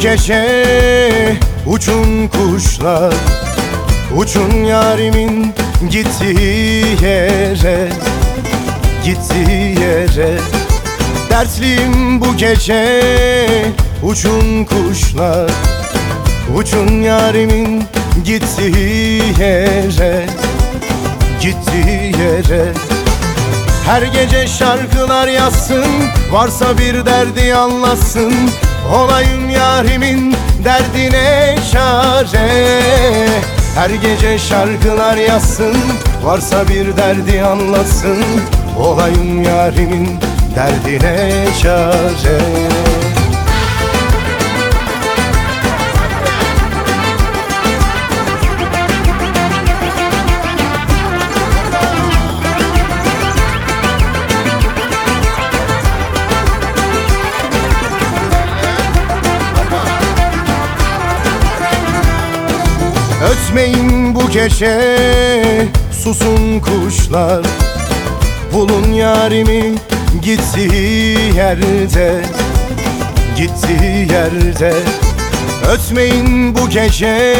gece uçun kuşlar Uçun yarimin gittiği yere Gittiği yere. Dertliyim bu gece uçun kuşlar Uçun yarimin gittiği yere Gittiği yere. Her gece şarkılar yazsın Varsa bir derdi anlatsın Olayım yarimin derdine çare. Her gece şarkılar yazsın Varsa bir derdi anlatsın. Olayım yarimin derdine çare Ötmeyin bu gece susun kuşlar. Bulun yarimi gittiği yerde Gittiği yerde. Ötmeyin bu gece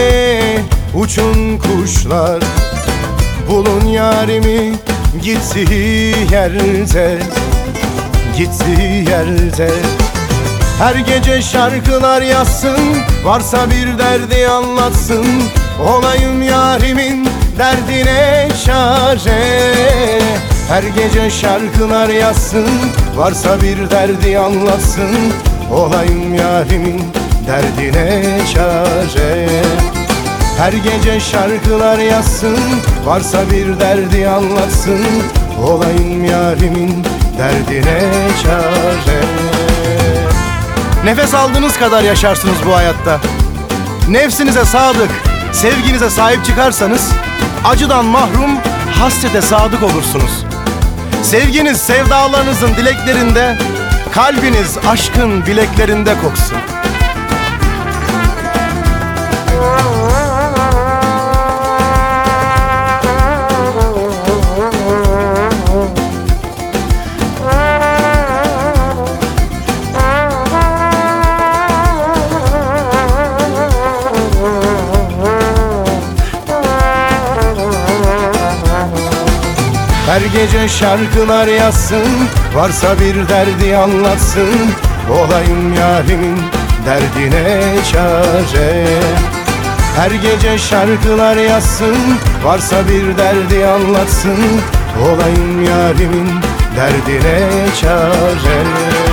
uçun kuşlar. Bulun yarimi gittiği yerde Gittiği yerde. Her gece şarkılar yazsın Varsa bir derdi anlatsın Olayım yarimin derdine çare Her gece şarkılar yazsın Varsa bir derdi anlatsın. Olayım yarimin derdine çare her gece şarkılar yazsın Varsa bir derdi anlatsın. Olayım yarimin derdine çare Nefes aldığınız kadar yaşarsınız bu hayatta. Nefsinize sadık, sevginize sahip çıkarsanız acıdan mahrum, hasrete sadık olursunuz. Sevginiz sevdalarınızın dileklerinde, kalbiniz aşkın bileklerinde koksun. Her gece şarkılar yazsın Varsa bir derdi anlatsın. Olayım yarimin derdine çare. Her gece şarkılar yazsın Varsa bir derdi anlatsın. Olayım yarimin derdine çare